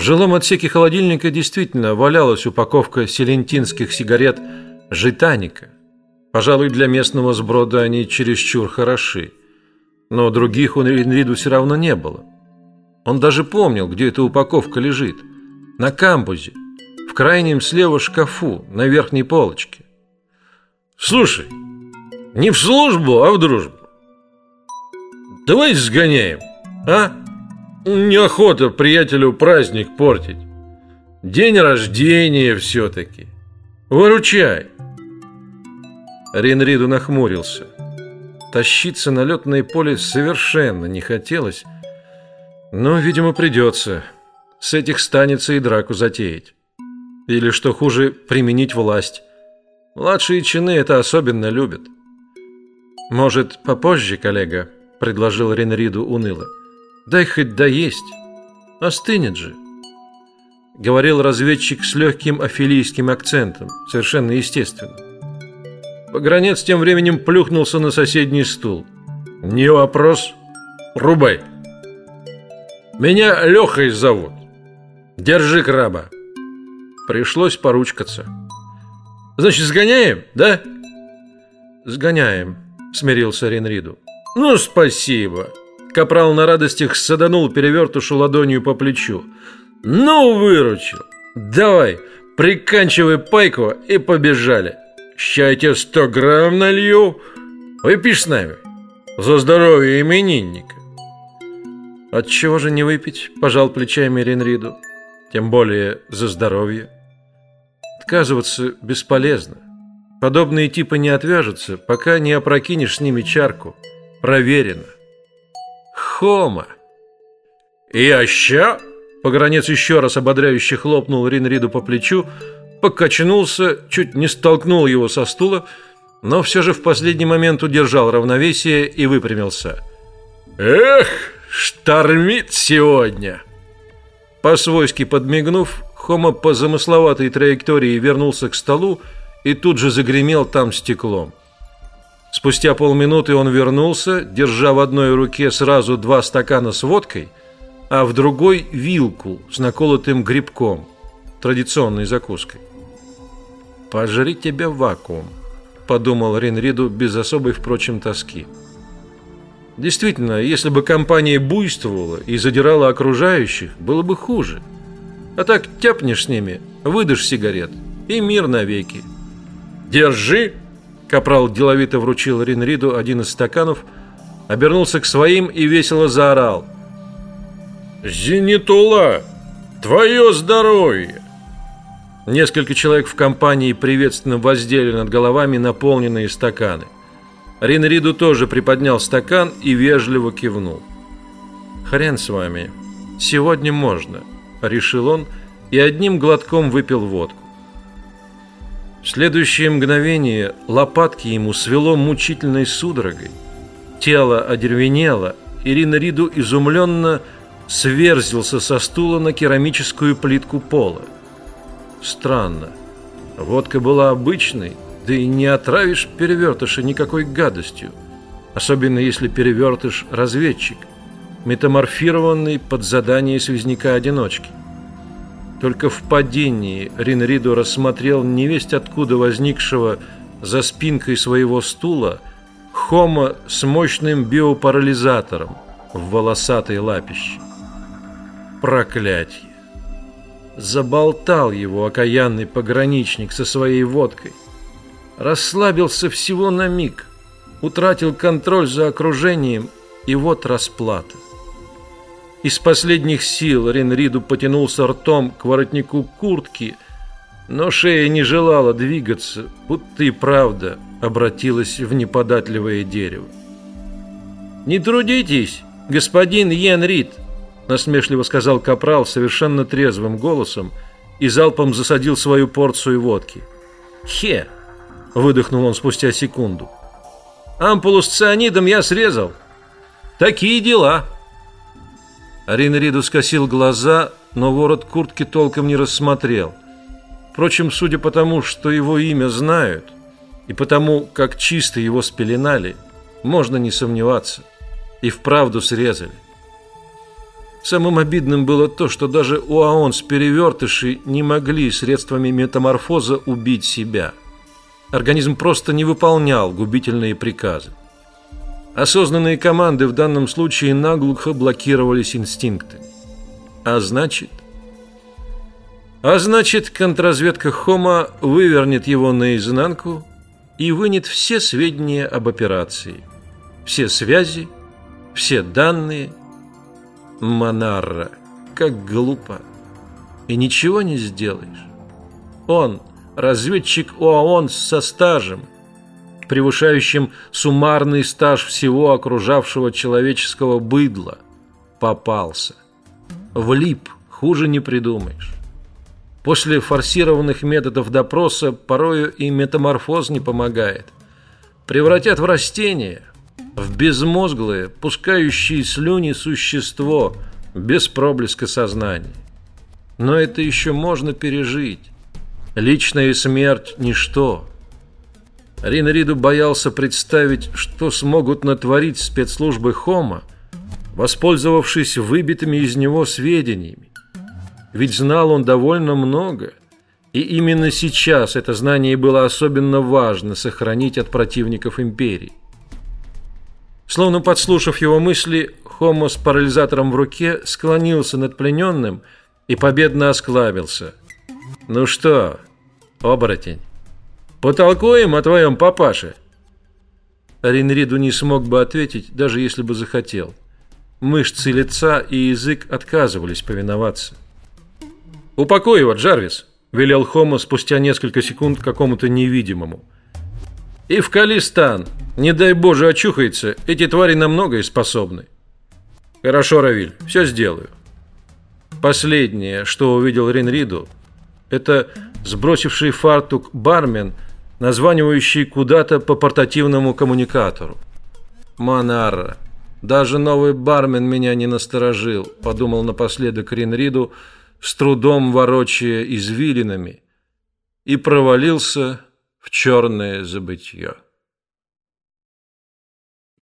В жилом отсеке холодильника действительно валялась упаковка селентинских сигарет «Житаника». Пожалуй, для местного сброда они чересчур хороши. Но других у Ринриду все равно не было. Он даже помнил, где эта упаковка лежит. На камбузе, в крайнем слева шкафу, на верхней полочке. «Слушай, не в службу, а в дружбу. Давай сгоняем, а?» Неохота приятелю праздник портить. День рождения все-таки. Выручай. Ринриду нахмурился. Тащиться на летное поле совершенно не хотелось, но, видимо, придется. С этих станется и драку затеять. Или, что хуже, применить власть. Младшие чины это особенно любят. Может, попозже, коллега, предложил Ренриду уныло. Дай хоть доесть. Остынет же. Говорил разведчик с легким афилийским акцентом, совершенно естественно. Погранец тем временем плюхнулся на соседний стул. Не вопрос. Рубай. Меня Лехой зовут. Держи краба. Пришлось поручкаться. Значит, сгоняем, да? Сгоняем, смирился Ренриду. Ну, спасибо. Капрал на радостях саданул перевертушу ладонью по плечу. «Ну, выручил! Давай, приканчивай пайку и побежали! Ща сто грамм налью! Выпьешь с нами? За здоровье именинника!» «Отчего же не выпить?» – пожал плечами Ренриду. «Тем более за здоровье. Отказываться бесполезно. Подобные типы не отвяжутся, пока не опрокинешь с ними чарку. Проверено». Хома. Я ща. Погранец еще раз ободряюще хлопнул Ринриду по плечу, покачнулся, чуть не столкнул его со стула, но все же в последний момент удержал равновесие и выпрямился. Эх, штормит сегодня. По-свойски подмигнув, Хома по замысловатой траектории вернулся к столу и тут же загремел там стеклом. Спустя полминуты он вернулся, держа в одной руке сразу два стакана с водкой, а в другой вилку с наколотым грибком, традиционной закуской. «Пожри тебя вакуум», – подумал Ренриду без особой, впрочем, тоски. Действительно, если бы компания буйствовала и задирала окружающих, было бы хуже. А так тяпнешь с ними, выдашь сигарет, и мир навеки. «Держи!» Капрал деловито вручил Ринриду один из стаканов, обернулся к своим и весело заорал: "Зенитула, твое здоровье!" Несколько человек в компании приветственно воздели над головами наполненные стаканы. Ринриду тоже приподнял стакан и вежливо кивнул. Хрен с вами, сегодня можно, решил он и одним глотком выпил водку. В следующее мгновение лопатки ему свело мучительной судорогой. Тело одервенело, Ирина Риду изумленно сверзился со стула на керамическую плитку пола. Странно. Водка была обычной, да и не отравишь перевертыша никакой гадостью, особенно если перевертыш разведчик, метаморфированный под задание связняка-одиночки. Только в падении Ринриду рассмотрел невесть откуда возникшего за спинкой своего стула Хома с мощным биопарализатором в волосатой лапище. Проклятье! Заболтал его окаянный пограничник со своей водкой. Расслабился всего на миг, утратил контроль за окружением, и вот расплата. Из последних сил Ренриду потянулся ртом к воротнику куртки, но шея не желала двигаться, будто и правда обратилась в неподатливое дерево. «Не трудитесь, господин Йенрид», — насмешливо сказал капрал совершенно трезвым голосом и залпом засадил свою порцию водки. «Хе!» — выдохнул он спустя секунду. «Ампулу с цианидом я срезал. Такие дела!» Ринриду скосил глаза, но ворот куртки толком не рассмотрел. Впрочем, судя по тому, что его имя знают, и потому, как чисто его спеленали, можно не сомневаться. И вправду срезали. Самым обидным было то, что даже уаонс-перевертыши не могли средствами метаморфоза убить себя. Организм просто не выполнял губительные приказы. Осознанные команды в данном случае наглухо блокировались инстинктами. А значит... А значит, контрразведка Хома вывернет его наизнанку и вынет все сведения об операции, все связи, все данные. Монарра, как глупо. И ничего не сделаешь. Он, разведчик ОАОН со стажем, превышающим суммарный стаж всего окружавшего человеческого быдла, попался. Влип, хуже не придумаешь. После форсированных методов допроса порою и метаморфоз не помогает. Превратят в растение, в безмозглое, пускающее слюни существо без проблеска сознания. Но это еще можно пережить. Личная смерть – ничто. Рин Риду боялся представить, что смогут натворить спецслужбы Хома, воспользовавшись выбитыми из него сведениями. Ведь знал он довольно много, и именно сейчас это знание было особенно важно сохранить от противников империи. Словно подслушав его мысли, Хомо с парализатором в руке склонился над плененным и победно осклабился. «Ну что, оборотень, потолкуем о твоем папаше?» Ринриду не смог бы ответить, даже если бы захотел. Мышцы лица и язык отказывались повиноваться. «Упакуй его, Джарвис!» – велел Хома спустя несколько секунд какому-то невидимому. «И в Калистан! Не дай Боже очухается, эти твари на многое способны». «Хорошо, Равиль, все сделаю». Последнее, что увидел Ринриду, это сбросивший фартук бармен, названивающий куда-то по портативному коммуникатору. «Монарра, даже новый бармен меня не насторожил», – подумал напоследок Ринриду, – с трудом ворочая извилинами, и провалился в черное забытье.